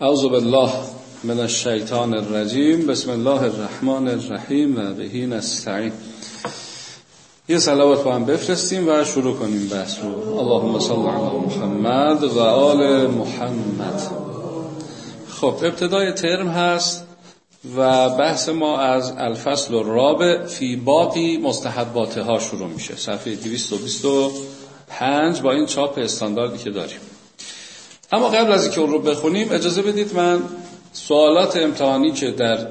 اعوذ بالله من الشیطان الرجیم. بسم الله الرحمن الرحیم و بهی نستعین. یه صلوات با هم بفرستیم و شروع کنیم بحث رو. اللهم صل علی محمد و آل محمد. خب ابتدای ترم هست و بحث ما از الفصل الرابع فی باقی مستحباته ها شروع میشه. صفحه 225 با این چاپ استانداردی که داریم. اما قبل از اینکه اون رو بخونیم اجازه بدید من سوالات امتحانی که در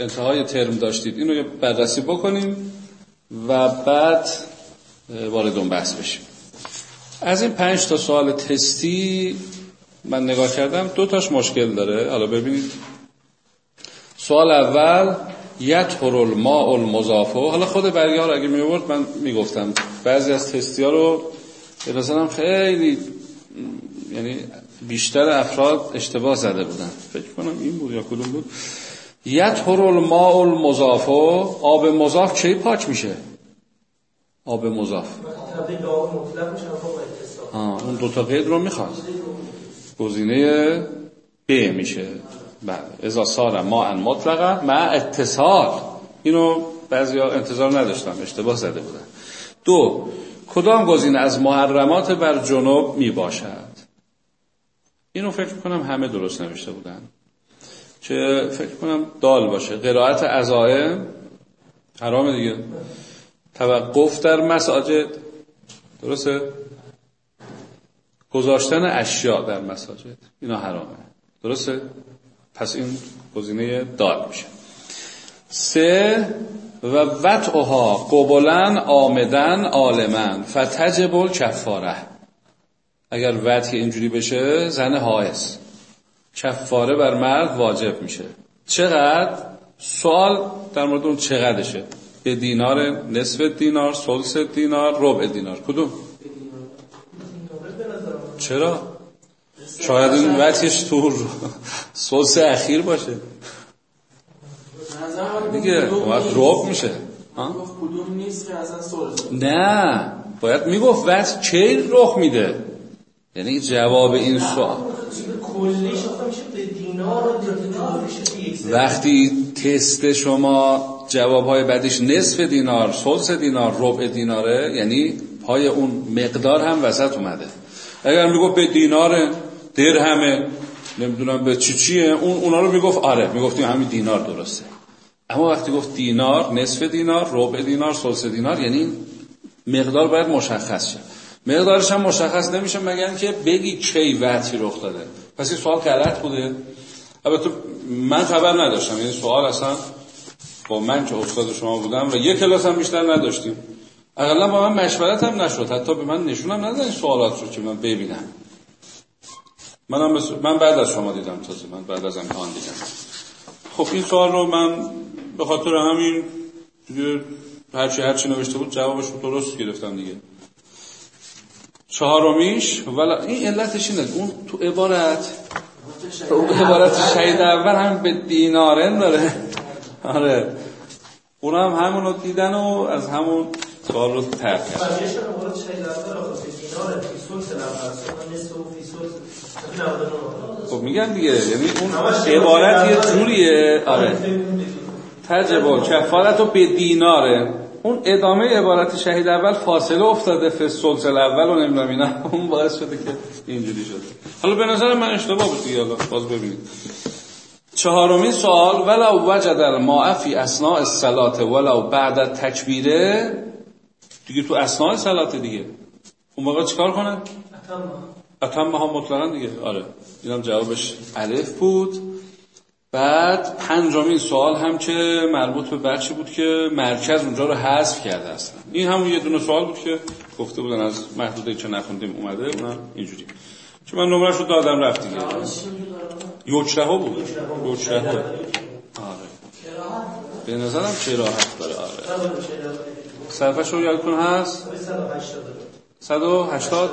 انتهای ترم داشتید اینو بررسی بکنیم و بعد وارد اون بحث بشیم. از این پنج تا سوال تستی من نگاه کردم دو تاش مشکل داره. حالا ببینید. سوال اول یطهر الماء المضافه حالا خود بریار اگه می آورد من می‌گفتم. بعضی از تستی ها رو به خیلی یعنی بیشتر افراد اشتباه زده بودن. فکر کنم این بود یا کدوم بود. یطهر الماء المضاف. آب مضاف چه پاک میشه؟ آب مضاف. اون دو تا قید رو می‌خواد. گزینه ب میشه. بله. اذا سار ما ان مطلقا مع اتصال. اینو بعضیا انتظار نداشتم اشتباه زده بودن. دو کدام گزینه از محرمات بر جنوب می باشد اینو فکر کنم همه درست نوشته بودن. چه فکر کنم دال باشه. قرائت عزائم حرام دیگه. توقف در مساجد. درسته؟ گذاشتن اشیاء در مساجد. اینا حرامه. درسته؟ پس این گزینه دال میشه. سه و وطعها قبلن آمدن آلمن فتجب کفاره اگر وطی اینجوری بشه زن حائز کفاره بر مرد واجب میشه. چقدر؟ سوال در مورد اون چقدرشه. به دینار نصف دینار سلس دینار ربع دینار. کدوم؟ چرا؟ شاید این وطیش تو سلس اخیر باشه. دیگه باید رب میشه. نه. باید می‌گفت وقت چه رخ میده؟ یعنی جواب این سوال. وقتی تست شما جواب های بعدش نصف دینار سلس دینار ربع دیناره یعنی پای اون مقدار هم وسط اومده. اگر می‌گفت به دینار درهمه نمی‌دونم به چی چیه اون اونا رو می‌گفت آره می‌گفتیم همین دینار درسته. اما وقتی گفت دینار نصف دینار ربع دینار سلس دینار یعنی مقدار باید مشخص شه. مقدارش هم مشخص نمیشه مگر که بگی کی وقتی رخ داده. پس این سوال غلط بوده. البته من خبر نداشتم. یعنی سوال اصلا با من که استاد شما بودم و یک کلاس هم بیشتر نداشتیم. اقلا با من مشورت هم نشد. حتی به من نشونم ندادن سوالات رو که من ببینم. منم بس... من بعد از شما دیدم تازه. من بعد از امتحان دیدم. خب این سوال رو من به خاطر همین دیگه هرچی هرچی نوشته بود جوابش رو درست گرفتم دیگه. چهارمیش ولی این علتش اینه اون تو عبارت تو عبارت شهید اول هم به دینارن داره. آره. اون هم همونو دیدن و از همون سوال رو ترک کرد خب میگن دیگه. یعنی اون عبارت یه جوریه. آره. تجبه کفارت رو به دیناره. اون ادامه عبارت شهید اول فاصله افتاده فسولس اول و نمی‌دونم اینا. اون باعث شده که اینجوری شده. حالا به نظر من اشتباه بود دیگه باز ببینید چهارمین سوال ولو وجد الماء فی اثناء الصلاه ولو بعد تکبیره؟ دیگه تو اثناء الصلاه دیگه. اون موقع چیکار کنه اتم ها مطلقا دیگه. آره. اینم جوابش الف بود. بعد پنجمین سوال هم که مربوط به بخشی بود که مرکز اونجا رو حذف کرده اصلا این همون یه دونه سوال بود که گفته بودن از محدوده چه نخوندیم اومده اونم اینجوری. چون من نمرش رو دادم رفت دیگه یوچه ها بود. یوچه ها آره. به نظرم چه راحت داره. آره. صرفش رو یادتون هست؟ 180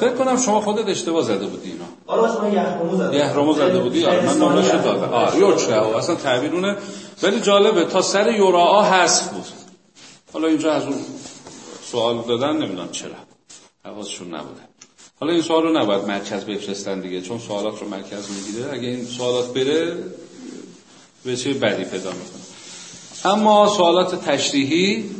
فکر کنم شما خودت اشتباه زده بودی اینا آره من یحرمو زده یحرمو زده بودی؟ آره من نامش دادم. آره یوچه اصلا تعبیرونه ولی جالبه تا سر یورا حذف بود. حالا اینجا از اون سوال دادن نمی‌دونم چرا. حواسشون نبوده. حالا این سوال رو نباید مرکز بفرستن دیگه چون سوالات رو مرکز می‌گیره. اگه این سوالات بره به چه بدی پیدا می‌کنه. اما سوالات تشریحی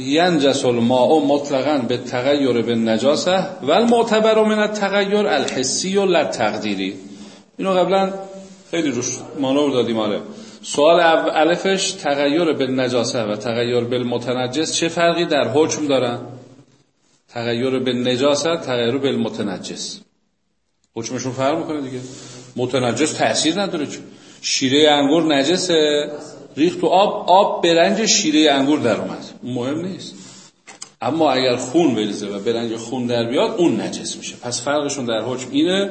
ینجس الماء مطلقا به تغییر به نجاسه و المعتبر من التغییر الحسی و لتقدیری. اینو قبلا خیلی روش مانور دادیم آره. سوال الفش تغییر به نجاسه و تغییر به متنجس چه فرقی در حکم دارن تغییر به نجاست تغییر به متنجس حکمشون فرق می‌کنه دیگه. متنجس تاثیر نداره چون شیره انگور نجسه. ریخت تو آب آب به رنج شیره انگور در اومد. مهم نیست. اما اگر خون بریزه و به رنج خون در بیاد اون نجس میشه. پس فرقشون در حکم اینه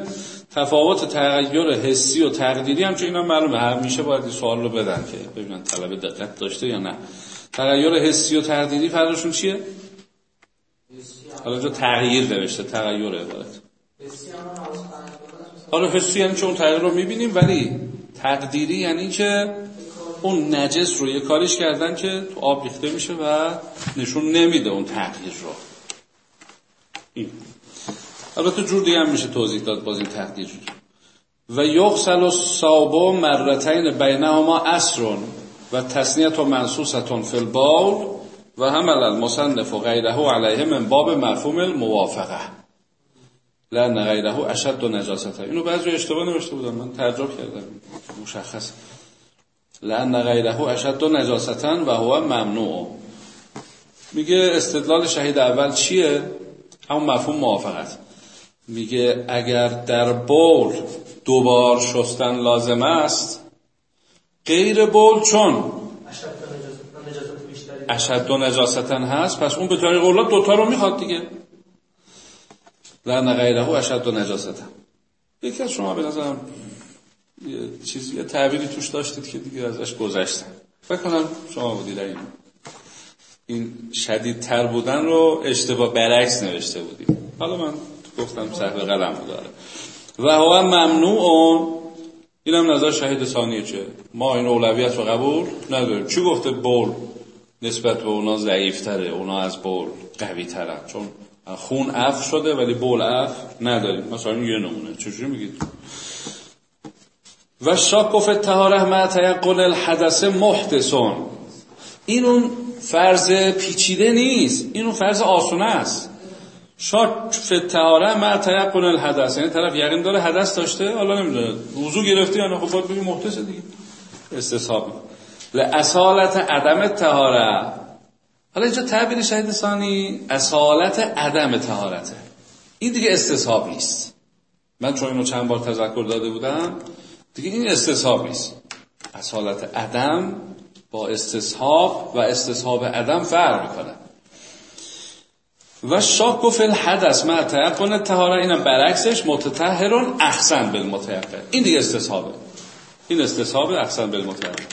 تفاوت تغییر حسی و تقدیری هم چون اینا معلومه. همیشه باید این سوال رو بدن که ببینن طلب دقت داشته یا نه. تغییر حسی و تقدیری فرقشون چیه؟ حالا جا تغییر نوشته تغییر عبارت. حالا حسی یعنی چون تغییر رو می‌بینیم ولی تقدیری یعنی که اون نجس رو یه کاریش کردن که تو آب ریخته میشه و نشون نمیده اون تغییر رو. این. البته جور دیگه هم میشه توضیح داد باز این تقدیر و یغسل الصابو مرتین بینهما اسرون و تصنیت و منصوصتون فی البول و حمل المصنف و غیره علیه من باب مفهوم الموافقه. لان غیره اشد و نجاسته. اینو بعضی اشتباه نوشته بودم من ترجمه کردم. مشخص. لان غیره اشد و نجاستن و هو ممنوع. میگه استدلال شهید اول چیه؟ همون مفهوم موافقت. میگه اگر در بول دوبار شستن لازم است غیر بول چون؟ اشد و نجاستن هست پس اون به طریق اولاد دوتا رو می‌خواد دیگه. لعن غیره اشد و نجاستن. یکی از شما به نظرم یه چیزی یه تعبیری توش داشتید که دیگه ازش گذشتن فکر کنم شما بودید این این شدید تر بودن رو اشتباه برعکس نوشته بودید. حالا من گفتم صحبه قلم داره. و هو ممنوع اینم نظر شهید ثانیه چه؟ ما این اولویت رو قبول نداریم. چی گفته بول؟ نسبت به اونا ضعیفتره اونا از بول قوی ترن چون خون اف شده ولی بول اف نداریم. مثلا یه نمونه. چجوری میگید؟ و شاک گفت تهاره مع تیقن الحدث محدثون. این اون فرض پیچیده نیست. این اون فرض آسونه است. شاک فتهاره مع تیقن الحدث. یعنی طرف یقین داره حدث داشته؟ حالا نمی‌دونه. وضو گرفتی یا نه خب باید بگی محدثه دیگه. استصحابی اصالت عدم تهاره حالا اینجا تعبیر شهید ثانی اصالت عدم تهارته این دیگه استصحاب نیست من چون اینو چند بار تذکر داده بودم دیگه این استصحاب نیست. اصالت عدم با استصحاب و استصحاب عدم فرق می‌کنه. و شاک فی الحدث مع تیقن تهاره اینم برعکسش متطهرون احسن بالمتیقن. این دیگه استصحابه. این استصحاب احسن بالمتیقن.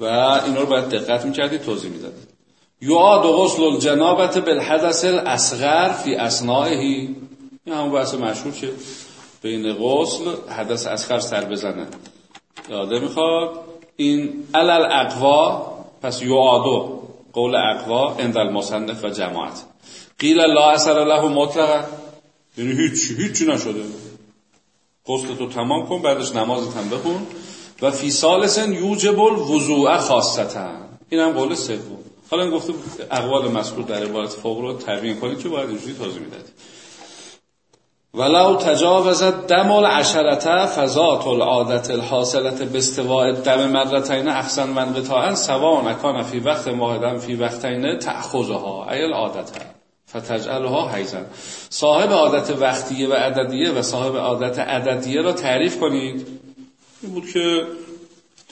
و اینا رو باید دقت می‌کردید توضیح می‌دادید یعاد غسل الجنابت بالحدث الاصغر فی اصنائهی این همون بحث مشهور که بین غسل حدث اصغر سر بزنه. یاده می‌خواد. این علل اقوا پس یعادو قول اقوا اند المصنف و جماعت. قیل لا اثر له مطلقا یعنی هیچ هیچی نشده. غسل تو تمام کن بعدش نمازت هم بخون. و فی سالسن یوجب الوضوع خاصتا. این هم قول سوم. حالا این گفته اقوال مذکور در عبارت فوق رو تبیین کنید که باید اینجوری توضیح می‌دادید ولو تجاوزت دم العشرته فضات العادت الحاصلت به استواء دم مرتین احسن من قطاعا سوا نکان فی وقت واحدا فی وقتین تأخذها ای العادت فتجعلها حیزن صاحب عادت وقتیه و عددیه و صاحب عادت عددیه را تعریف کنید. این بود که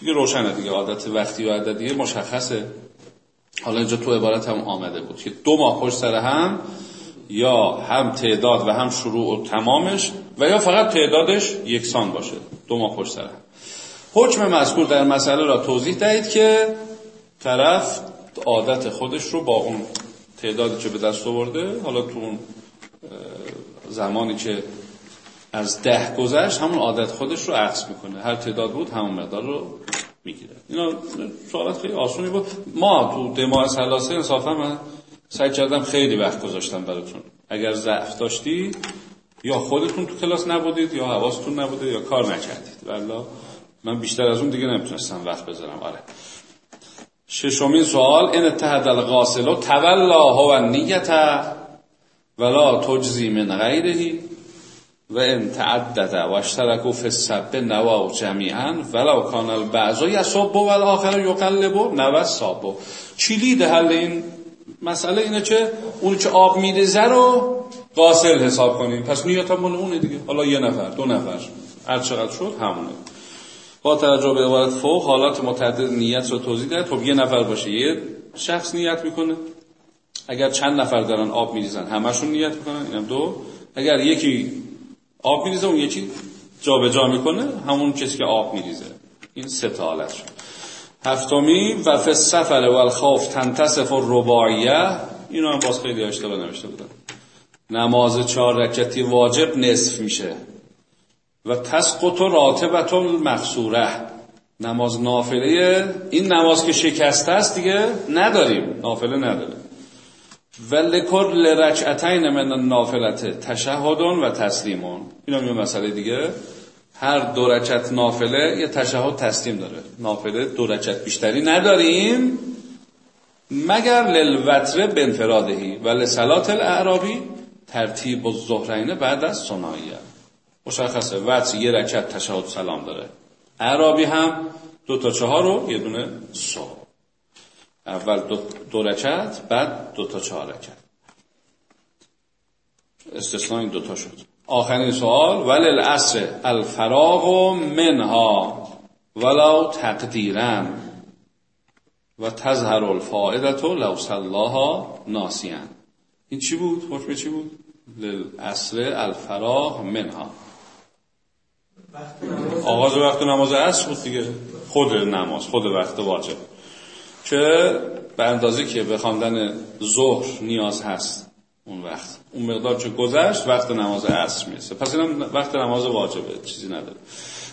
دیگه روشنه دیگه عادت وقتی و عددیه مشخصه. حالا اینجا تو عبارت هم آمده بود که دو ماه پشت سر هم یا هم تعداد و هم شروع و تمامش و یا فقط تعدادش یکسان باشه. دو ماه پشت سر هم. حکم مذکور در مسئله را توضیح دهید که طرف عادت خودش رو با اون تعدادی که به دست آورده حالا تو اون زمانی که از ده گذشت همون عادت خودش رو عکس می‌کنه. هر تعداد بود همون مقدار رو می‌گیره. اینا سوالات خیلی آسونی بود. ما تو دماغ سلاسه انصافا من سعی کردم خیلی وقت گذاشتم براتون. اگر ضعف داشتی یا خودتون تو کلاس نبودید یا حواستون نبوده یا کار نکردید. والله من بیشتر از اون دیگه نمی‌تونستم وقت بذارم. آره. ششمین سوال این اتحد الغاسل تولا هو نیت ولا تجزی من غیرهی و ان تعدد و اشترکو فی السب نوا جمیعا ولو کان البعض یصب و الاخر یقلب نوا صاب چیلی حل این؟ مسئله اینه که اون که آب میریزه رو قاصل حساب کنیم. پس نیت هم اونه دیگه. حالا یه نفر دو نفر. هر چقدر شد همونه. با توجه به عبارت فوق حالات متعدد نیت رو توضیح داد خب یه نفر باشه. یه شخص نیت می‌کنه. اگر چند نفر دارن آب میریزن همشون نیت می‌کنن. اینم دو. اگر یکی آب میریزه اون یکی جابجا جا می‌کنه. همون کسی که آب میریزه. این سه تا حالت شد. هفتمی و فی السفر و الخوف تنتصف رباعیه اینو هم باز خیلی اشتباه نوشته بودن نماز چهار رکتی واجب نصف میشه. و تسقط و راتبت المقصوره نماز نافله. این نماز که شکسته است دیگه نداریم. نافله نداره و لکل رکعتین من النافلت تشهدون و تسلیمون. این هم یه مسئله دیگه. هر دو رکعت نافله یه تشهد تسلیم داره. نافله دو رکعت بیشتری نداریم مگر للوتر بنفرادهی و لسلات الاعرابی؟ ترتیب و زهرینه بعد از سناییه مشخصه وتر یه رکعت تشهد سلام داره. اعرابی هم دو تا چهار رو یه دونه سو اول دو, دو رکعت بعد دو تا چهار رکعت. استثناء این دوتا شد. آخرین سوال ولی العصر الفراغ منها ولو تقدیرن و تظهر الفائدت لو صلاها ناسیان. این چی بود؟ حکم چی بود؟ للعصر الفراغ منها. آغاز وقت نماز عصر بود دیگه. خود نماز خود وقت واجب. که به اندازه که به خواندن ظهر نیاز هست. اون وقت. اون مقدار چه گذشت وقت نماز عصر می‌رسه. پس این وقت نماز واجبه چیزی نداره.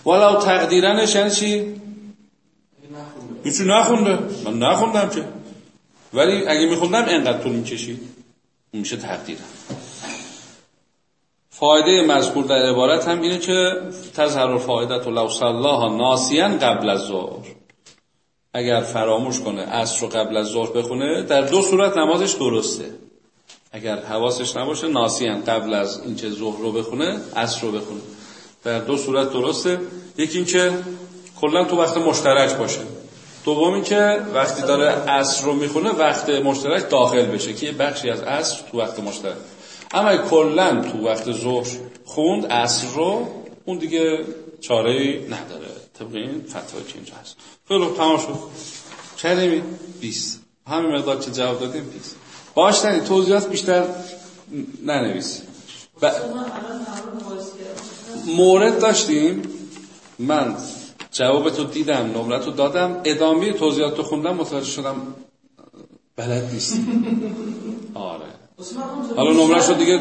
والا تقدیرنش یعنی چی؟ هیچی نخونده. من نخوندم که. ولی اگه میخوندم انقدر طول می‌کشید اون میشه تقدیرن فایده مذکور در عبارت هم اینه که تظهر فایدت و لو صلاها ناسیان قبل از ظهر. اگر فراموش کنه عصر رو قبل از ظهر بخونه در دو صورت نمازش درسته. اگر حواسش نباشه ناسیان قبل از اینکه ظهر رو بخونه عصر رو بخونه. در دو صورت درسته. یکی اینکه کلا تو وقت مشترک باشه. دوم که وقتی داره عصر رو می‌خونه وقت مشترک داخل بشه که بخشی از عصر تو وقت مشترک. اما کلا تو وقت ظهر خوند عصر رو اون دیگه چاره نداره. طبق این فتوایی که اینجا هست. خیلی تمام شد. کلمی 20 همین مقدار که جواب دادیم 20 باش تنی توضیحات بیشتر ننویسی ب... مورد داشتیم. من جوابتو دیدم نمرتو دادم. ادامه توضیحات خوندم متوجه شدم بلد نیست آره. حالا نمره دیگه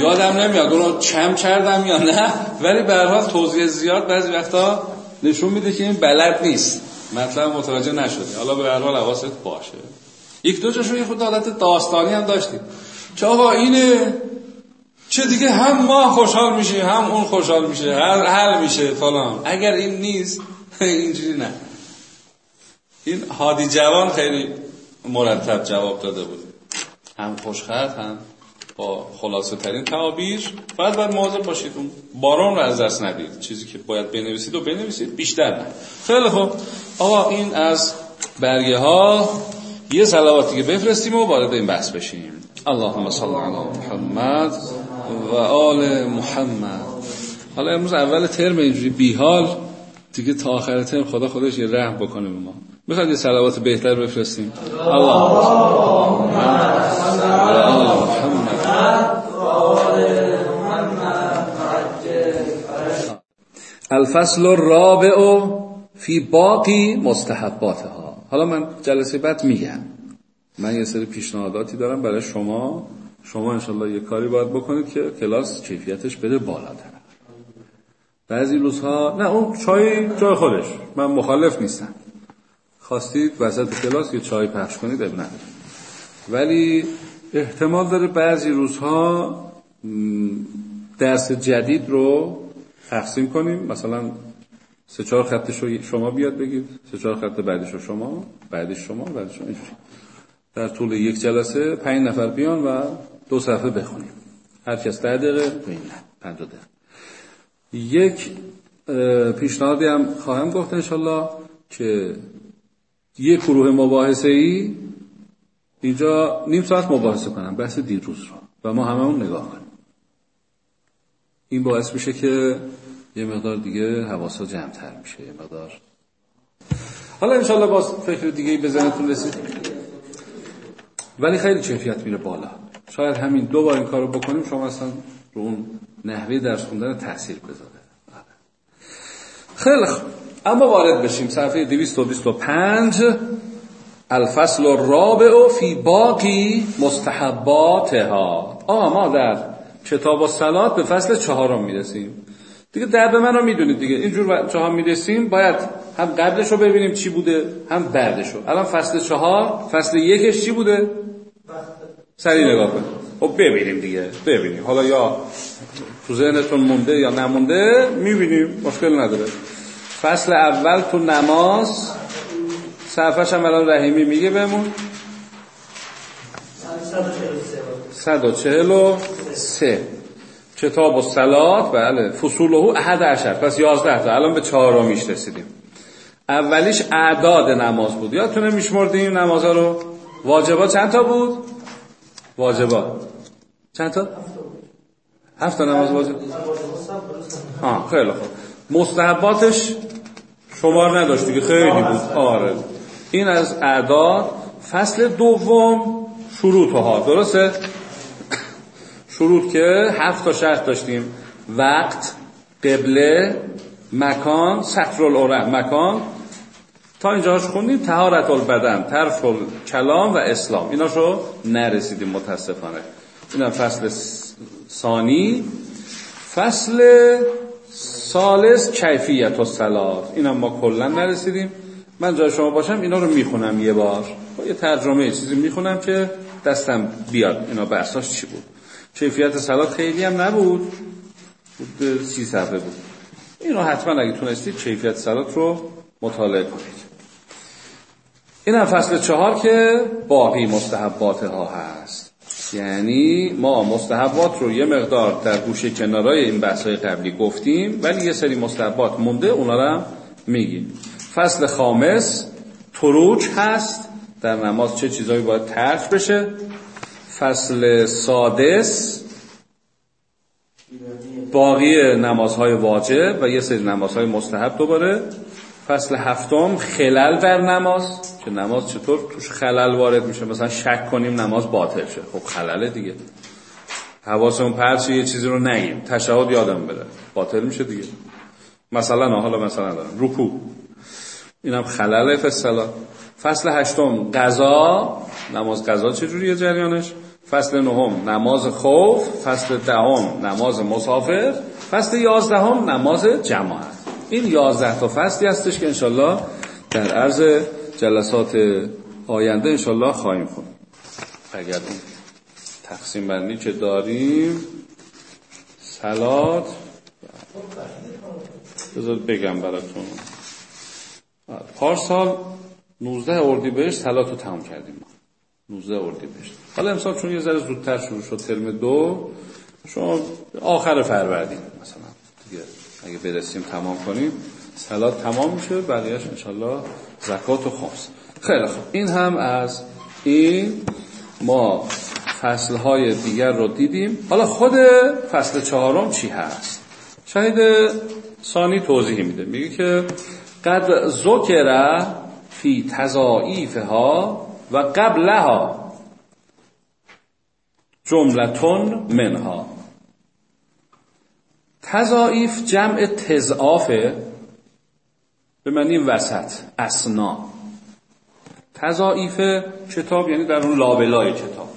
یادم نمیاد اونو چم کردم یا نه. ولی به حال توضیح زیاد بعضی وقتا نشون میده که این بلد نیست. مطلب متوجه نشدی. حالا به هر حال حواست باشه. یک دو جاشو یه خود حالت داستانی هم داشتیم. چه آقا اینه؟ چه دیگه هم ما خوشحال میشه هم اون خوشحال میشه هر حل میشه فلان. اگر این نیست اینجوری نه. این هادی جوان خیلی مرتب جواب داده بود. هم خوشخط هم با خلاصه ترین تعابیر. باید باید مواظب باشید اون باران رو از دست ندید. چیزی که باید بنویسید و بنویسید بیشتر نه. خیلی خوب. آقا این از برگه ها یه سلواتی که بفرستیم و وارد این بحث بشیم. اللهم صل علی محمد و آل محمد. حالا امروز اول ترم اینجوری بیحال دیگه تا آخر ترم خدا خودش یه رحم بکنه به ما. می‌خواد یه سلوات بهتر بفرستیم؟ اللهم الفصل الرابع فی باقی مستحباتها. حالا من جلسه بعد میگم. من یه سری پیشنهاداتی دارم برای شما. شما انشالله یه کاری باید بکنید که کلاس کیفیتش بده بالاتر. بعضی روزها نه اون چای جای خودش. من مخالف نیستم. خواستید وسط کلاس یه چای پخش کنید اب ولی احتمال داره بعضی روزها درس جدید رو تقسیم کنیم. مثلا سه چهار رو شما بیاد بگید. سه چهار خط بعدش شما. بعدش شما بعدش شما. در طول یک جلسه پنج نفر بیان و دو صفحه بخونیم هر کس ده دقیقه پنج دقیقه. یک پیشنهادی هم خواهم گفت انشالله که یک گروه مباحثه ای اینجا نیم ساعت مباحثه کنم بحث دیروز رو. و ما همه اون نگاه کنیم. این باعث میشه که یه مقدار دیگه حواسا جمعتر میشه یه مقدار. حالا انشالله باز فکر دیگه به ذهنتون رسید. ولی خیلی کیفیت میره بالا. شاید همین دو بار این کارو بکنیم شما اصلا رو اون نحوه درس خوندن تاثیر بذاره. خیلی خوب. اما وارد بشیم. صفحه 225 الفصل الرابع فی باقی مستحباتها. آه ما در کتاب و سلات به فصل چهارم می‌رسیم. دیگه درد من رو می‌دونید دیگه. اینجور چهار می‌رسیم. باید هم قبلش رو ببینیم چی بوده هم بعدش رو. الان فصل چهار فصل یکش چی بوده؟ سریع نگاه کنیم. خب ببینیم دیگه. ببینیم. حالا یا تو ذهنتون مونده یا نمونده می‌بینیم. مشکل نداره. فصل اول تو نماز. صفحش هم الان رحیمی میگه بهمون. 143 کتاب و سلات بله فصوله احد عشر. پس 11 تا. الان به چهارمیش رسیدیم اولیش اعداد نماز بود. یادتونه میشمردیم نمازها رو؟ واجبات چند تا بود؟ واجبات. چند تا؟ هفت تا نماز واجب. آه خیلی خوب. مستحباتش شمار نداشت دیگه. خیلی بود. آره. این از اعداد. فصل دوم شروط ها درسته؟ شروط که هفت تا شرط داشتیم. وقت قبله مکان سطر العرق مکان. تا اینجاش خوندیم. تهارت البدن طرف کلام و اسلام. ایناشو نرسیدیم متاسفانه. اینم فصل ثانی. فصل سالس کیفیت و سلات اینم ما کلا نرسیدیم. من جای شما باشم اینا رو می‌خونم یه بار. با یه ترجمه چیزی می‌خونم که دستم بیاد. اینا بحثاش چی بود؟ کیفیت سلات خیلی هم نبود. بود سی صفحه بود. این رو حتما اگه تونستید کیفیت سلات رو مطالعه کنید. این هم فصل چهار که باقی مستحبات ها هست. یعنی ما مستحبات رو یه مقدار در گوشه کنارای این بحث های قبلی گفتیم ولی یه سری مستحبات مونده اونا رو هم میگیم. فصل خامس تروج هست. در نماز چه چیزهایی باید ترک بشه؟ فصل سادس. باقی نمازهای واجب و یه سری نمازهای مستحب دوباره. فصل هفتم خلل در نماز. که نماز چطور توش خلل وارد میشه؟ مثلا شک کنیم نماز باطل شه. خب خلله دیگه. حواسمون پرچ یه چیزی رو نگیم. تشهد یادم بره. باطل میشه دیگه. مثلا حالا مثلا رکوع. اینم خلل فصلا فصل هشتم قضا نماز قضا چجوریه جریانش؟ فصل نهم نماز خوف. فصل دهم نماز مسافر. فصل یازدهم نماز جماعت. این یازده تا فصلی هستش که انشالله در عرض جلسات آینده انشالله خواهیم خون. اگر این تقسیم بندی که داریم سلات بذار بگم براتون. پارسال 19 اردیبهشت سلات رو تمام کردیم 19 اردیبهشت. حالا امسال چون یه ذره زودتر شروع شد ترم دو شما آخر فروردین مثلا دیگه اگه برسیم تمام کنیم سلات تمام میشه بقیهش انشالله زکات و خمس خیلی خوب. این هم از این ما فصل های دیگر رو دیدیم. حالا خود فصل چهارم چی هست؟ شاید ثانی توضیح میده. میگه که قد ذکر فی تضاعیفها و قبلها جملتون منها. تضاعیف جمع تضعافه به معنی وسط اسنا تضاعیف کتاب یعنی در اون لابلای کتاب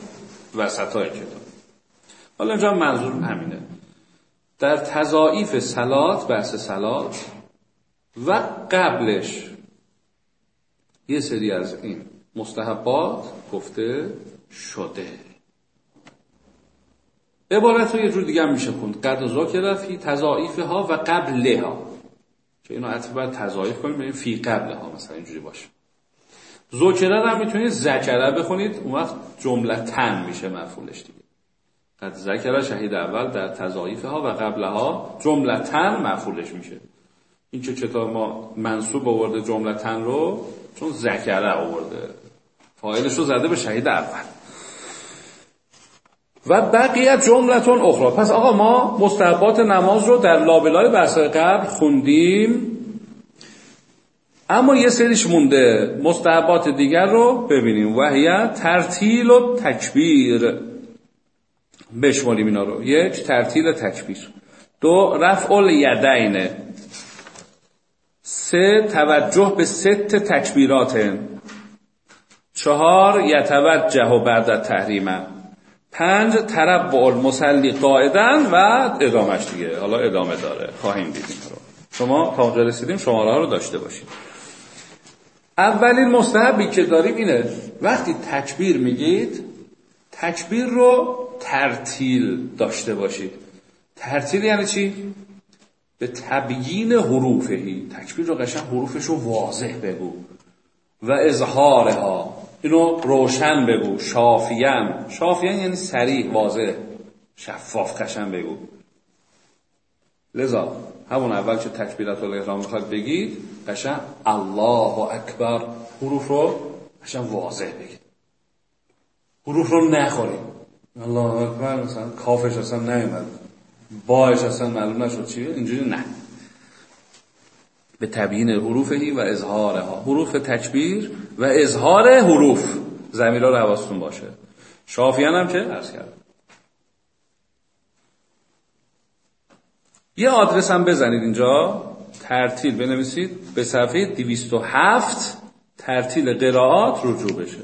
وسط های کتاب. حالا اینجا منظور همینه. در تضاعیف سلات بحث سلات و قبلش یه سری از این مستحبات گفته شده. عبارت رو یه جور دیگه هم میشه خوند. قد ذکر فی تضاعیف ها و قبل ها که اینو عطف باید تضاعیف کنیم ببین فی قبل ها مثلا اینجوری باشه. ذکره رو هم می‌تونید ذکره بخونید. اون وقت جمله تن میشه مفعولش دیگه. قد ذکر شهید اول در تضاعیف ها و قبل ها جمله تن مفعولش میشه. این که کتاب ما منصوب آورده جمله تن رو چون ذکره آورده. فایلش رو زده به شهید اول. و بقیت جملتون اخرى. پس آقا ما مستحبات نماز رو در لابلای بحث قبل خوندیم. اما یه سریش مونده. مستحبات دیگر رو ببینیم. وحیه ترتیل و تکبیر. بشماریم اینا رو. یک ترتیل تکبیر. دو رفع الیدین. سه توجه به ست تکبیرات. چهار یتوجه و بعد تحریمه پنج تربع المسلی قاعدن و ادامش دیگه. حالا ادامه داره. خواهیم دیدیم رو. شما تا اونجا رسیدیم شماره رو داشته باشید. اولین مستحبی که داریم اینه وقتی تکبیر میگید تکبیر رو ترتیل داشته باشید. ترتیل یعنی چی؟ به تبیین حروفهی تکبیر رو قشن حروفش رو واضح بگو. و اظهارها. اینو روشن بگو. شافیان. شافیان یعنی سریع واضح. شفاف قشن بگو. لذا همون اول که تکبیرات الاحرام می‌خواد بگید قشن الله اکبر حروف رو قشن واضح بگید. حروف رو نخورید. الله اکبر مثلا کافش اصلا نیومد. باش اصلا معلوم نشد چیه. اینجوری نه. به تبیین حروفهی و اظهارها. حروف تکبیر و اظهار حروف. زمیرا رو باشه. شافیان هم چه؟ عرض کرد؟ یه آدرس هم بزنید اینجا. ترتیل بنویسید. به صفحه 207 ترتیل قرائات رجوع بشه.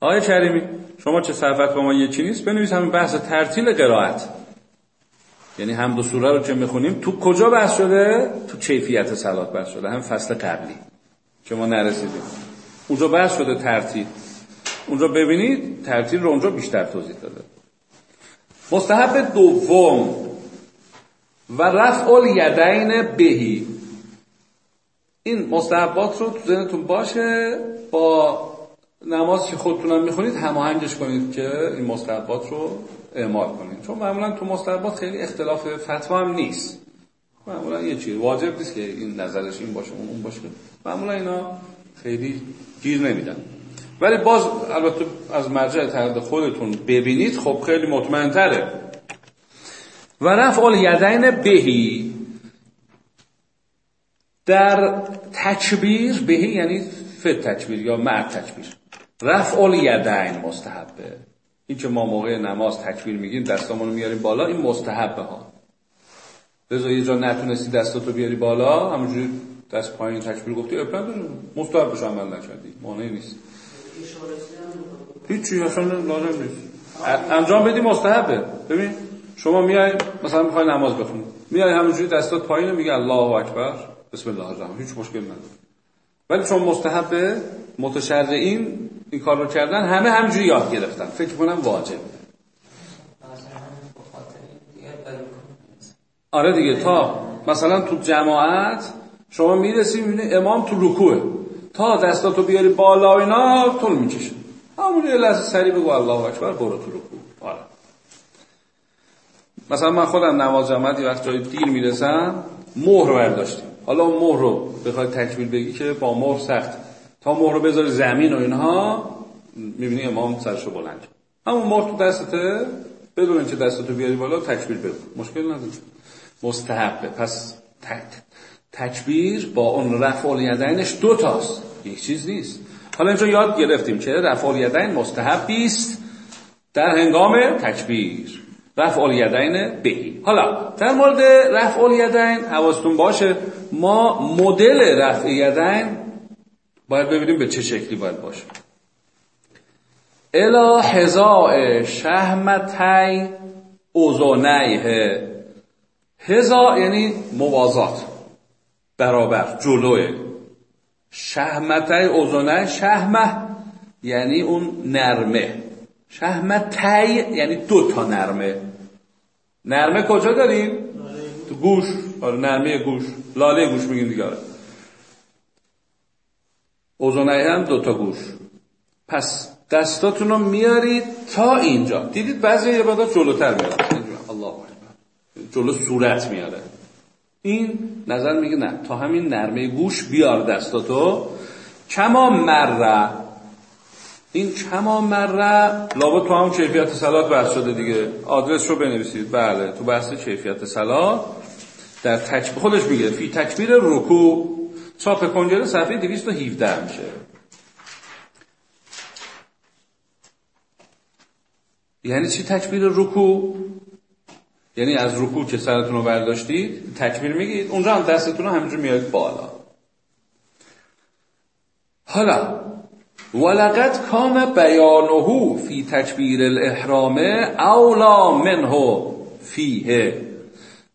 آقای کریمی شما چه صفحت با ما یکی نیست بنویس همین بحث ترتیل قرائت. یعنی هم دو سوره رو که می‌خونیم تو کجا بحث شده؟ تو کیفیت سلات بحث شده. هم فصل قبلی که ما نرسیدیم. اونجا بحث شده ترتیب. اونجا ببینید ترتیب رو اونجا بیشتر توضیح داده. مستحب دوم و رفع الیدین بهی. این مستحبات رو تو ذهنتون باشه با نماز که خودتونم می‌خونید هماهنگش کنید که این مستحبات رو اعمال کنید. چون معمولا تو مستحبات خیلی اختلاف فتوا هم نیست. معمولا یه چیز واجب نیست که این نظرش این باشه اون اون باشه. معمولا اینا خیلی گیر نمیدن. ولی باز البته از مرجع ترد خودتون ببینید خب خیلی مطمئن تره و رفع الیدین بهی در تکبیر بهی یعنی فت تکبیر یا مع تکبیر. رفع الیدین مستحبه. این که ما موقع نماز تکبیر میگیم دستامون رو میاریم بالا این مستحبه ها. رضا یه جا نتونستی دستاتو بیاری بالا همونجوری دست پایین تکبیر گفتی داره مستحبش عمل نکردی. مانعی نیست. هیچی اصلا لازم نیست. انجام بدی مستحبه. ببین شما میای مثلا می‌خوای نماز بخونی. میای همونجوری دستات پایین میگه الله اکبر. بسم الله الرحمن هیچ مشکل نداره. ولی چون مستحبه متشرعین این کار رو کردن همه همجوری یاد گرفتن. فکر کنم واجب. آره دیگه تا مثلا تو جماعت شما می‌رسی می‌بینی امام تو رکوعه. تا دستاتو بیاری بالا و اینا طول می‌کشه. همون یه لحظه سری بگو الله اکبر برو تو رکوع. آره. مثلا من خودم نماز جماعت وقت جای دیر می‌رسم مهر برداشتیم. حالا اون مهر رو بخوای تکمیل بگی که با مهر سخت. تا مهر رو بذاری زمین و اینها می‌بینی امام سرشو بلند همون مهر تو دستته؟ بدون اینکه دستتو بیاری بالا تکبیر بگو. مشکل نداره. مستحبه. پس تکبیر با اون رفع الیدینش دو تاست. یک چیز نیست. حالا اینجا یاد گرفتیم که رفع الیدین مستحبی است در هنگام تکبیر. رفع الیدین بهی. حالا در مورد رفع الیدین حواستون باشه. ما مدل رفع یدین باید ببینیم به چه شکلی باید باشه. الا هزاء شهمتی اوزانیه هزا یعنی موازات برابر جلوه. شهمته اوزانه شهمه یعنی اون نرمه. شهمتی یعنی دو تا نرمه. نرمه کجا داریم؟ تو گوش آره نرمه گوش لاله گوش میگیم دیگه آره. اوزونه هم دو تا گوش. پس دستاتون رو میارید تا اینجا. دیدید بعضی یه بعد جلوتر میاد. الله جلو صورت میاره. این نظر میگه نه. تا همین نرمه گوش بیار دستاتو. کما مره. این کما مره لابد تو هم کیفیت سلات بحث شده دیگه. آدرس رو بنویسید. بله تو بحث کیفیت سلات. در تکبیر خودش میگه فی تکبیر رکوع. چاپ کنجره صفحه 217 میشه. یعنی چی تکبیر رکوع؟ یعنی از رکوع که سرتون رو برداشتید تکبیر میگید اونجا هم دستتون رو همینجور میاد بالا. حالا ولقد کان بیانه فی تکبیر الاحرام اولا منه فیه.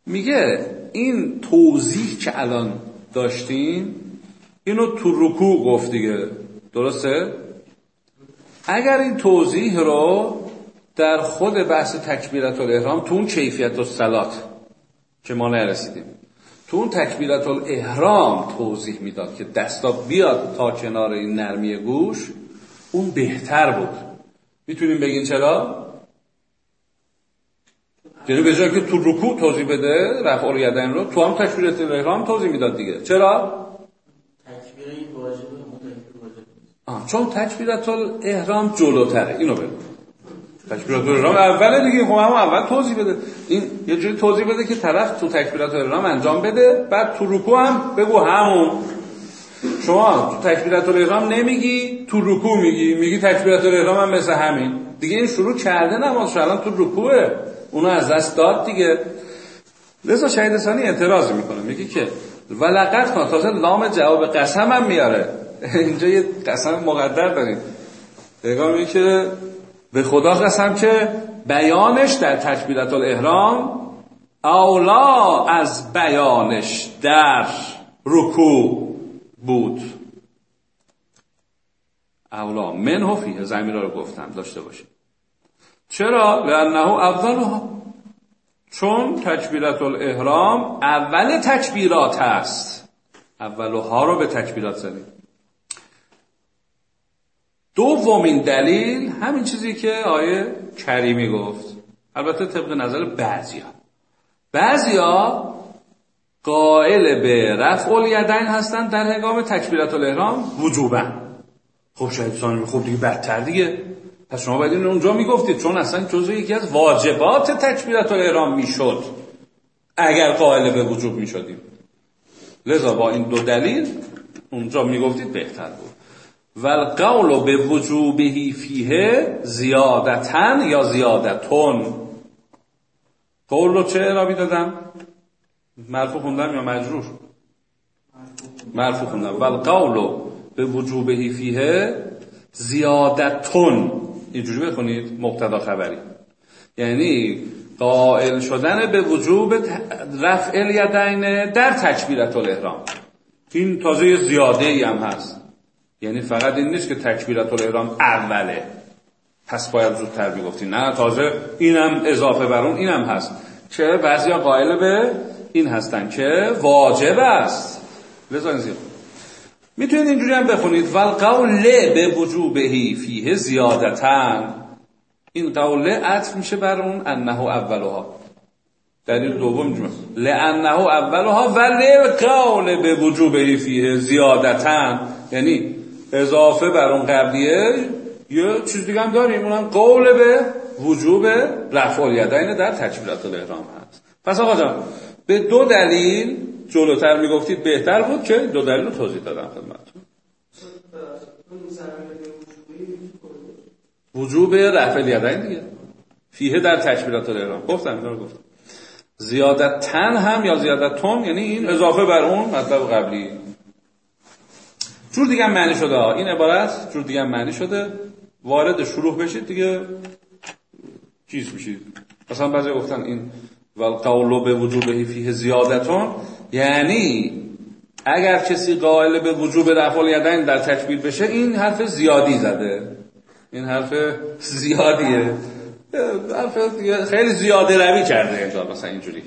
میگه این توضیح که الان داشتیم اینو تو رکوع گفت دیگه درسته؟ اگر این توضیح رو در خود بحث تکبیرت الاحرام تو اون کیفیت و سلات که ما نرسیدیم تو اون تکبیرت الاحرام توضیح می‌داد که دستا بیاد تا کنار این نرمی گوش اون بهتر بود می‌تونیم بگین چرا؟ یعنی به جای که تو رکوع توضیح بده رفع الیدین رو تو هم تکبیرت الاحرام توضیح می‌داد دیگه. چرا؟ آه چون تکبیرت الاحرام جلوتره. اینو بگو. تکبیرات الاحرام اوله دیگه. خب هم اول توضیح بده. این یه جوری توضیح بده که طرف تو تکبیرات الاحرام انجام بده بعد تو رکوع هم بگو همون. شما تو تکبیرات الاحرام نمیگی تو رکوع میگی. میگی تکبیرات الاحرام هم مثل همین. دیگه این شروع کرده نماز الان تو رکوعه. اونو از دست داد دیگه. لذا شهید ثانی اعتراض می‌کنه. میگه که ولقد کن. تازه لام جواب قسم هم میاره. اینجا یه قسم مقدر داریم. نگاه میگه که به خدا قسم که بیانش در تکبیرت الاحرام اولا از بیانش در رکوع بود. اولا منه فیه زمین رو گفتم. داشته باشید. چرا؟ لانه اولها چون تکبیرت الاحرام اول تکبیرات هست. اولها رو به تکبیرات زدیم. دومین دلیل همین چیزی که آیه کریمی گفت. البته طبق نظر بعضیا. بعضیا قائل به رفع الیدین هستن در هنگام تکبیرات الاحرام وجوبا. خب شاید ثانی خب دیگه بدتر دیگه. پس شما باید اونجا می‌گفتید چون اصلا جزو یکی از واجبات تکبیرات الاحرام می‌شد اگر قائل به وجوب می‌شدیم. لذا با این دو دلیل اونجا می‌گفتید بهتر بود. و القول به وجوبهی فیه زیادتن یا زیادتون؟ قول رو چه اعرابی دادم؟ مرفوع خوندم یا مجرور؟ مرفوع خوندم. و القول به وجوبهی فیه زیادتون. اینجوری بخونید مقتدا خبری. یعنی قائل شدن به وجوب رفع الیدین در تکبیرت الاحرام. این تازه زیاده ای هم هست. یعنی فقط این نیست که تکبیرت الاحرام اوله. پس باید زودتر می‌گفتی نه تازه اینم اضافه بر اون اینم هست. که بعضیا قائل به این هستن که واجب است. این می‌تونید اینجوری هم بخونید. ول قول به وجوبهی فیه زیادتن این قول عطف میشه بر اون انه اولها. دلیل دوم جمعه لانه اولها و قول به وجوبهی فیه زیادتن یعنی اضافه بر اون قبلیه. یه چیز دیگه هم داریم. اونم قول به وجوب رفع الیدین در تکبیرات الاحرام هست. پس آقا جان به دو دلیل جلوتر می‌گفتید بهتر بود که دو دلیل رو توضیح دادم خدمتتون. وجوب رفع الیدین دیگه. فیه در تکبیرات الاحرام گفتم اینا رو گفتم. زیادت تن هم یا زیادت تون یعنی این اضافه بر اون مطلب قبلی. جور دیگه معنی شده. این عبارت جور دیگه معنی شده. وارد شروع بشید دیگه چیز میشید. مثلا بعضی گفتن این والقول به وجوب فیه زیادتون یعنی اگر کسی قائل به وجوب رفع الیدین در تکبیر بشه این حرف زیادی زده. این حرف زیادیه. حرف خیلی زیاده روی کرده انگار مثلا اینجوری.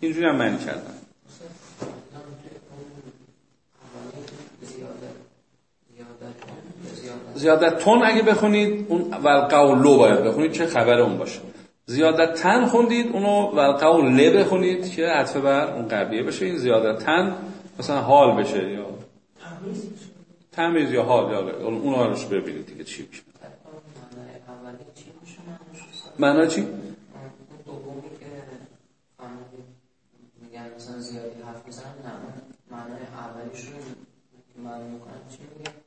اینجوری هم معنی کردن. زیادت تون اگه بخونید اون ولقول باید بخونید چه خبر اون باشه. زیادت تن خوندید اونو ولقول له بخونید که عطفه بر اون قبلیه بشه. این زیادت تن مثلا حال بشه یا تمیز یا حال یا اون روش ببینید دیگه چی میشه. معنا چی؟ مثلا زیادی حرف می‌زنن نه معنای اولیش رو معلوم می‌کنن چی میگه؟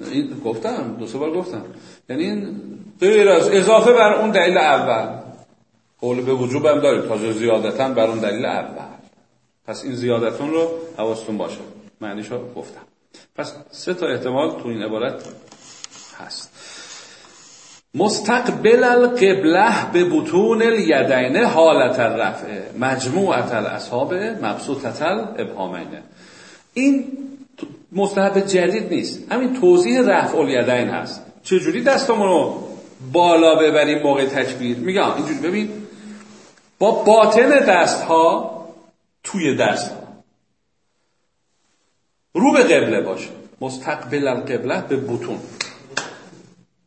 این گفتم دو سه بار گفتم. یعنی این غیر از اضافه بر اون دلیل اول. قول به وجوب هم داریم. تازه زیادتا بر اون دلیل اول. پس این زیادتون رو حواستون باشه. معنیش رو گفتم. پس سه تا احتمال تو این عبارت هست. مستقبل القبله به بطون الیدین حالت الرفع. مجموعت الاصحاب مبسوطت الابهامین. این مستحب جدید نیست. همین توضیح رفع الیدین هست. چجوری دستمون رو بالا ببریم موقع تکبیر؟ میگم اینجوری. ببین با باطن دست ها توی دست ها رو به قبله باشه. مستقبل القبله به بطون.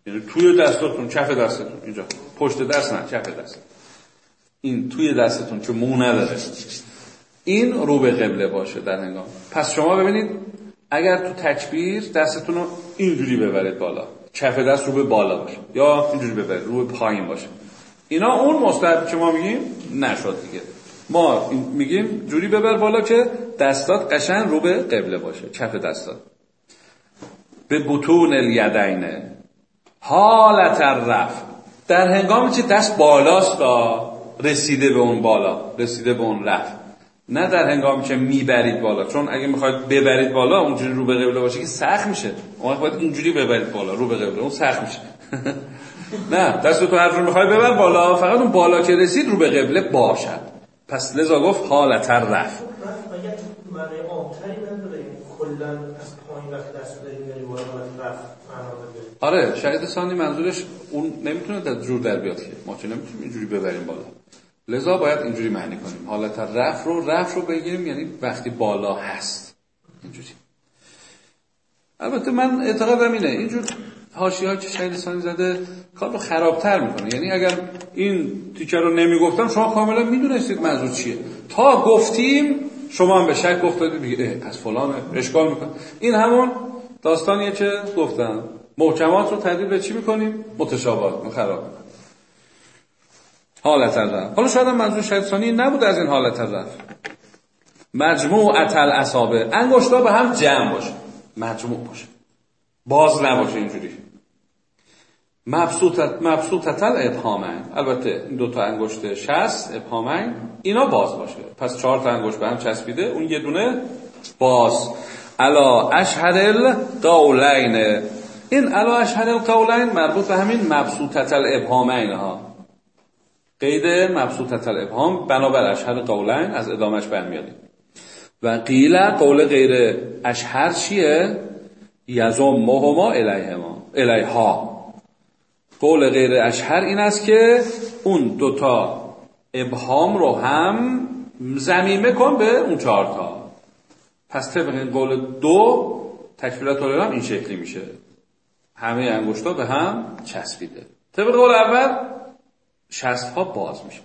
یعنی توی دستتون کف دستتون. اینجا. پشت دست نه کف دست. این توی دستتون که مو نداره. این رو به قبله باشه در هنگام. پس شما ببینید اگر تو تکبیر دستتون رو اینجوری ببرید بالا کف دست رو به بالا باشه یا اینجوری ببرید رو به پایین باشه. اینا اون مستحب که ما میگیم نشد دیگه. ما میگیم جوری ببر بالا که دستات قشن رو به قبله باشه کف دستات. به بطون الیدینه حالت الرف در هنگامی که دست بالاست رسیده به اون بالا رسیده به اون رفت نه در هنگامی که می‌برید بالا. چون اگه می‌خواید ببرید بالا اونجوری رو به قبله باشه که سخت میشه. اون باید اینجوری ببرید بالا رو به قبله. اون سخت میشه. نه دست تو هر رو می‌خوای ببر بالا فقط اون بالا که رسید رو به قبله باشد. پس لذا گفت حالت رفت آره شاید ثانی منظورش اون نمی‌تونه در جور در بیاد که. ما چه نمی‌تونیم اینجوری ببریم بالا. لذا باید اینجوری معنی کنیم. حالت رفت رو رفت رو بگیریم یعنی وقتی بالا هست. اینجوری. البته من اعتقادم اینه. اینجور هاشی ها که لسانی زده کار رو خرابتر می‌کنه. یعنی اگر این تیکر رو نمی‌گفتم شما کاملا می‌دونستید منظور چیه. تا گفتیم شما هم به شک افتادید دیگه پس فلانه اشکال می‌کنه. این همون داستانیه که گفتم. محکمات رو تبدیل به چی می‌کنیم؟ متشابهات خراب حالت الرفع حالا شاید منظور شیطانی نبود از این حالت الرفع مجموع اتل اصابه انگشتا به هم جمع باشه. مجموع باشه. باز نباشه اینجوری. مبسوطت مبسوطت الابهامین. البته این دو تا انگشت شست ابهامین اینا باز باشه. پس چهار تا انگشت به هم چسبیده. اون یه دونه باز. الا اشهر القولین. این الا اشهر القولین مربوط به همین مبسوطت الابهامین ها. قید مبسوطت الابهام بنابر اشهر قولن از ادامش برمیادیم. و قیل قول غیر اشهر چیه؟ یزم مهما الیهما الیها. قول غیر اشهر این است که اون دوتا ابهام رو هم زمیمه کن به اون چهارتا پس طبق این قول دو تکفیلات الهام این شکلی میشه. همه انگشتا به هم چسبیده. طبق قول اول شست ها باز میشه.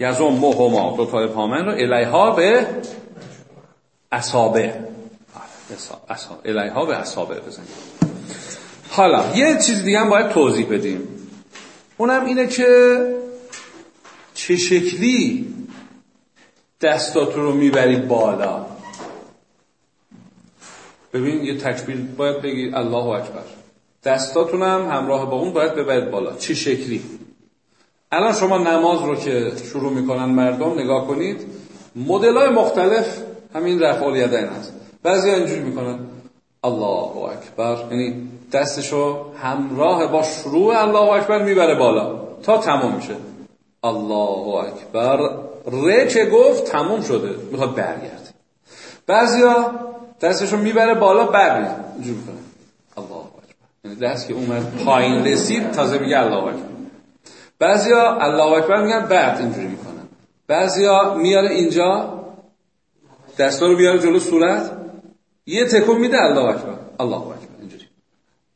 یزم مهما دو تا پامن رو الیها به اصابه الیها به اصابه بزنیم. حالا یه چیز دیگه هم باید توضیح بدیم. اونم اینه که چه شکلی دستات رو می‌برید بالا. ببین یه تکبیر باید بگید الله اکبر. دستاتون هم همراه با اون باید ببرید بالا. چه شکلی؟ الان شما نماز رو که شروع می‌کنن مردم نگاه کنید مدل های مختلف همین رفع الیدین هست. بعضی اینجوری می‌کنن. الله اکبر. یعنی دستشو همراه با شروع الله اکبر می‌بره بالا تا تمام میشه. الله اکبر. ره که گفت تموم شده می‌خواد برگرد بعضیا دستشو می‌بره بالا برگرد اینجوری می‌کنن الله اکبر. یعنی دست که اومد پایین رسید تازه میگه الله اکبر. بعضیا الله اکبر میگن بعد اینجوری می‌کنن. بعضیا میاره اینجا دستا رو بیاره جلو صورت یه تکون میده الله اکبر. الله اکبر اینجوری.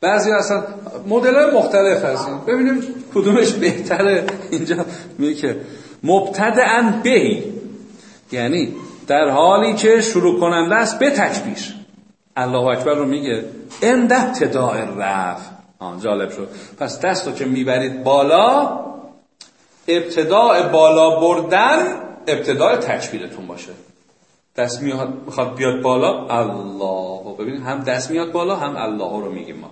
بعضی اصلا مدل های مختلف هستیم ببینیم کدومش بهتره. اینجا میگه که مبتدعا بهی یعنی در حالی که شروع کننده است به تکبیر. الله اکبر رو میگه اند ابتداء رف آن جالب شد. پس دست رو که می‌برید بالا ابتداء بالا بردن ابتداء تکبیرتون باشه. دست می‌خواد بیاد بالا الله. ببینید هم دست میاد بالا هم الله رو میگیم ما.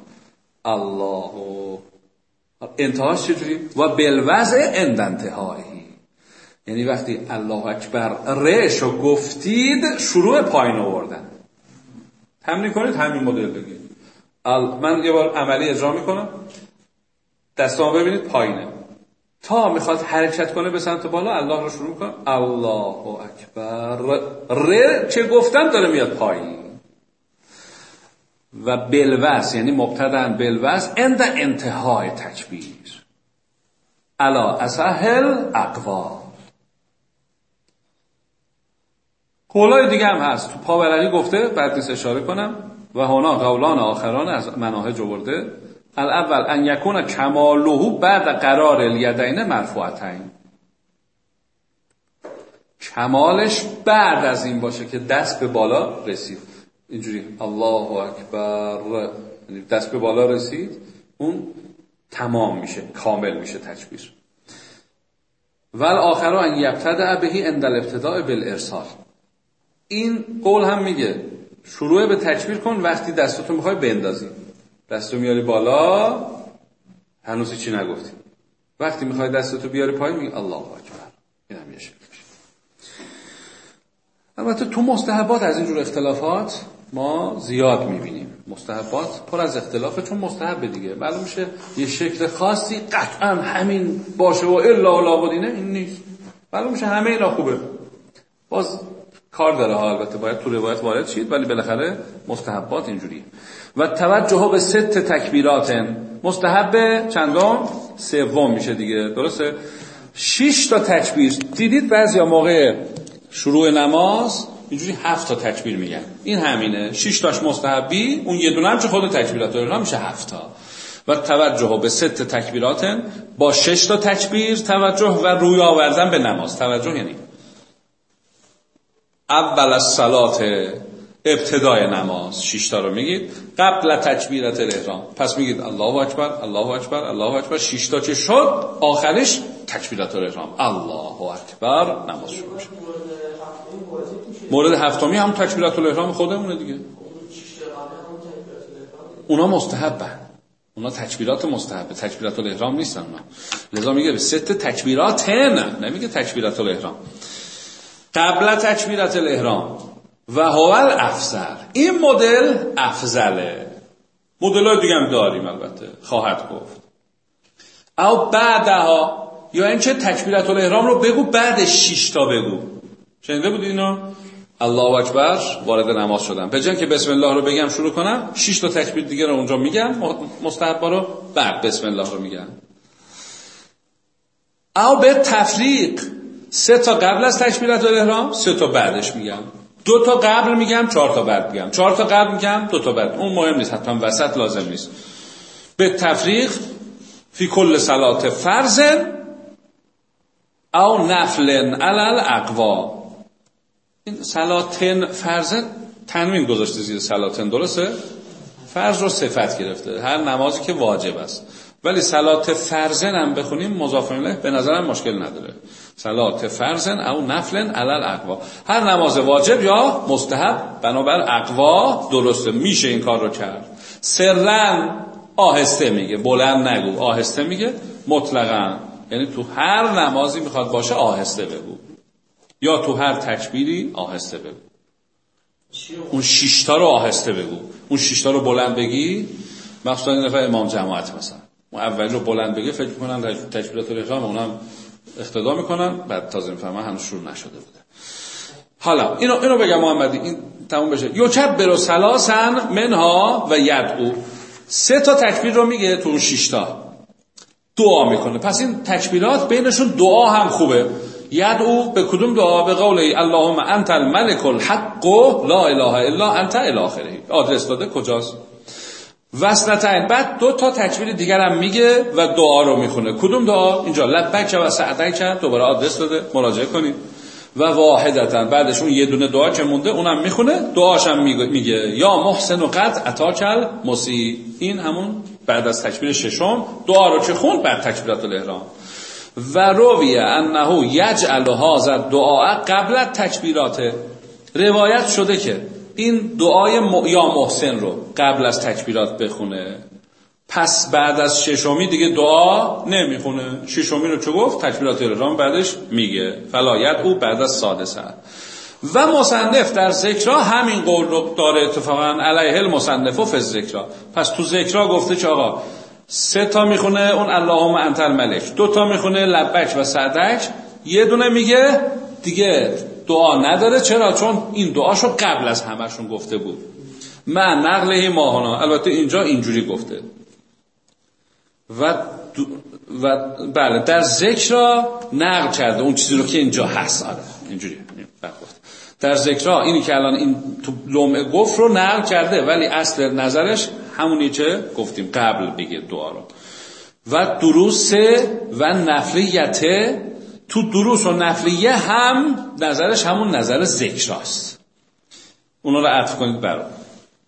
الله. انتهاش چجوری؟ و بلوزه اند انتهایی. یعنی وقتی الله اکبر رش رو گفتید شروع پایین آوردن. تمرین کنید همین مدل بگید. من یه بار عملی اجرا می‌کنم. دستان ببینید پایینه. تا می‌خواد حرکت کنه به سمت بالا الله رو شروع می‌کنه الله اکبر. ر چه گفتم داره میاد پایین. و بلوس یعنی مبتدا بلوس اند انتهای تکبیر. الا اسهل اقوال. قولای دیگه هم هست. تو پاورقی گفته بعد نیست اشاره کنم. و هنا قولان آخران از مناهج آورده الاول ان یکون کمالهو بعد قرار الیدین مرفوعتین. کمالش بعد از این باشه که دست به بالا رسید. اینجوری الله اکبر یعنی دست به بالا رسید اون تمام میشه کامل میشه تکبیر. ول آخر ان بهی عند الابتداء بالارسال. این قول هم میگه شروع به تکبیر کن وقتی دستتو می‌خوای بندازی. دستو میاری بالا هنوز چی نگفتی. وقتی می‌خوای دستتو بیاری پایین میگی الله اکبر. این هم یه البته تو مستحبات از اینجور اختلافات ما زیاد می‌بینیم. مستحبات پر از اختلافه چون مستحب دیگه. معلوم میشه یه شکل خاصی قطعا همین باشه و الا و این نیست. معلوم میشه همه اینا خوبه. باز کار داره ها البته باید تو روایت وارد شید ولی بالاخره مستحبات اینجوریه. و توجه به ست تکبیرات مستحب چندم؟ سوم میشه دیگه درسته؟ شش تا تکبیر. دیدید بعضی موقع شروع نماز اینجوری هفت تا تکبیر میگن. این همینه. شش تاش مستحبی اون یه دونه هم چه خود تکبیرات داره؟ میشه هفت تا. و توجه به ست تکبیرات با شش تا تکبیر توجه و روی آوردن به نماز. توجه یعنی اول از صلات ابتدای نماز شیشتا رو میگید. قبل تکبیرت الاحرام. پس میگید الله اکبر الله اکبر الله اکبر شیشتا چه شد آخرش تکبیرت الاحرام. الله اکبر نماز شروع مورد هفتمی هم تکبیرت الاحرام خودمونه دیگه. اونا مستحبن. اونا تکبیرات مستحبه تکبیرات الاحرام نیستن اونا. لذا میگه به ست تکبیرات نمیگه تکبیرات الاحرام. قبل تکبیرت الاحرام و هو افزل این مدل افزله مدل های دیگه هم داریم البته. خواهد گفت. او بعدها یا اینکه تکبیرت الاحرام رو بگو بعد شش تا بگو. شنیده بودی اینو الله اکبر. وارد نماز شدم. به که بسم الله رو بگم شروع کنم. شش تا تکبیر دیگه رو اونجا میگم. مستحبا رو. بعد بسم الله رو میگم. او به تفریق سه تا قبل از تکبیرت الاحرام سه تا بعدش میگم. دو تا قبل میگم چهار تا بعد میگم. چهار تا قبل میگم دو تا بعد. اون مهم نیست حتما وسط لازم نیست. به تفریق فی کل صلات فرض او نفل علل اقوا این صلاتن فرض تنوین گذاشته زیر صلاتن درسته؟ فرض رو صفت گرفته. هر نمازی که واجب است. ولی صلات فرزن هم بخونیم مضاف به نظرم مشکل نداره. صلات فرزن او نفلن علل اقوا. هر نماز واجب یا مستحب بنابر اقوا درسته میشه این کار رو کرد. سرن آهسته میگه بلند نگو آهسته میگه مطلقا. یعنی تو هر نمازی می‌خواد باشه آهسته بگو. یا تو هر تکبیری آهسته بگو. اون شیشتا رو آهسته بگو. اون شیشتا رو بلند بگی. مخصوصا این دفعه امام جماعت مثلا. اون اولی رو بلند بگه فکر کنن تکبیرات الاحرام اونم اقتدا می‌کنن بعد تازه می‌فهمن هنوز شروع نشده بوده. حالا اینو اینو بگم محمدی این تموم بشه. یوچب برو سلاسن منها و یدعو. سه تا تکبیر رو میگه تو اون تا. دعا می‌کنه. پس این تکبیرات بینشون دعا هم خوبه. ید او به کدوم دعا؟ به قول اللهم انت الملک الحق لا اله الا انت الاخره آدرس داده کجاست؟ وصلتین بعد دو تا تکبیر دیگر هم میگه و دعا رو می‌خونه. کدوم دعا؟ اینجا لبک و سعدک دوباره آدرس داده. مراجعه کنید. و واحدتن بعدش اون یه دونه دعا که مونده اونم می‌خونه. دعاش هم میگه یا محسن و قد اتاکل مسی این همون بعد از تکبیر ششم. دعا رو چه خوند بعد تکبیرات الاحرام. و رویه انه یجعل هذا دعا قبل تکبیرات. روایت شده که این دعای م... یا محسن رو قبل از تکبیرات بخونه. پس بعد از ششمی دیگه دعا نمی‌خونه. ششمی رو چه گفت؟ تکبیرات احرام بعدش میگه. فلایت او بعد از سادسه و مصنف در ذکرا همین قول رو داره اتفاقا علیه المصنف و فز ذکرا پس تو ذکرا گفته که آقا؟ سه تا می‌خونه اون اللهم انت الملک. دو تا می‌خونه لبک و سعدک یه دونه میگه دیگه دعا نداره. چرا؟ چون این دعاشو قبل از همشون گفته بود. من نقله ماهانا البته اینجا اینجوری گفته. و و بله در ذکر را نقل کرده. اون چیزی رو که اینجا هست. آره اینجوری. در ذکر اینی که الان این تو لومه گفت رو نقل کرده. ولی اصل نظرش همونی که گفتیم قبل بگه دعا رو. و دروس و نفلیت تو دروس و نفلیه هم نظرش همون نظر ذکراست. اونا رو عطف کنید برام.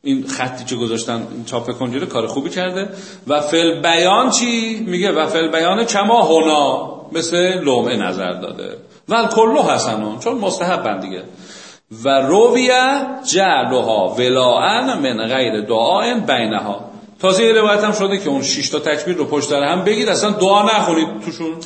این خطی که گذاشتن چاپ کنجوره کار خوبی کرده. و فل بیان چی؟ میگه و فل بیان کما هنا. مثل لومه نظر داده. و کلو حسنون. چون مستحب دیگه. و رویه جعلها ولاعن من غیر دعا بینها. تازه یه روایت هم شده که اون شش تا تکبیر رو پشت هم بگید. اصلا دعا نخونید توشون.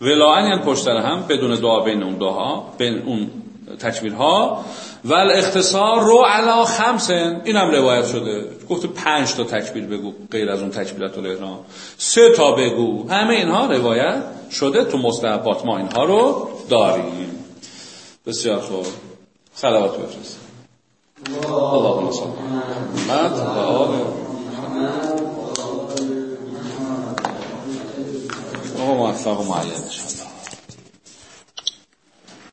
ولاعن یعنی پشت هم بدون دعا بین اون دعا بین اون تکبیرها. و الاختصار رو علا خمسن. این هم روایت شده. گفته پنج تا تکبیر بگو غیر از اون تکبیرات الاحرام. سه تا بگو. همه اینها روایت شده تو مستحبات. ما اینها رو داریم. بسیار خوب. صلوات بفرست اللهم صل محمد و آل وموفق معين إن شاء الله